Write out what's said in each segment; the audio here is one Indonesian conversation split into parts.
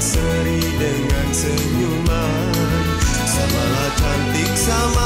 seri dengan senyuman. Samalah cantik sama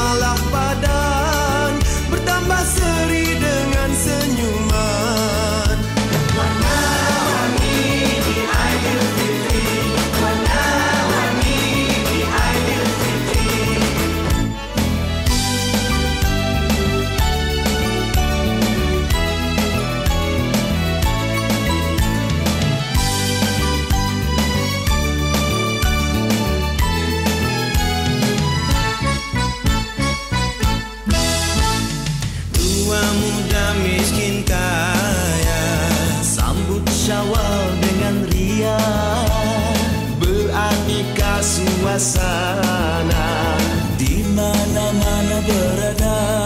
mana-mana berada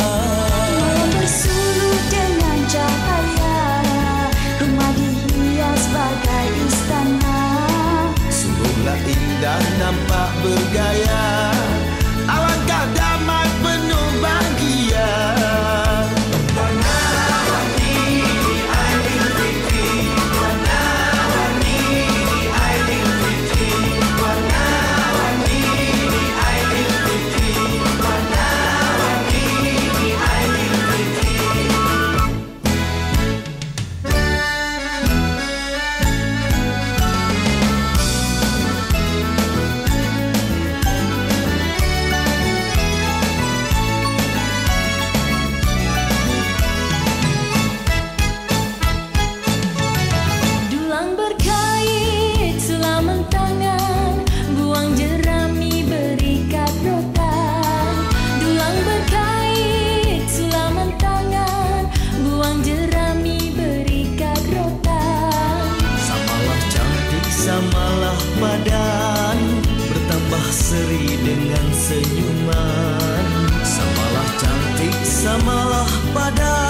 dengan senyuman Samalah cantik, samalah pada.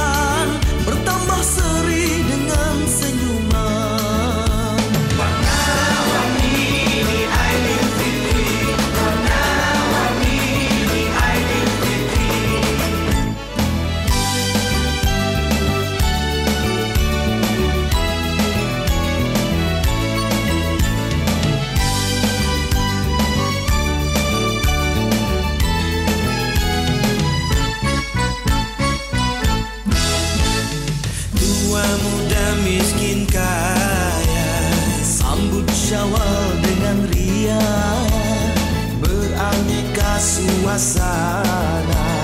miskin kaya. Sambut syawal dengan ria. Beraneka suasana.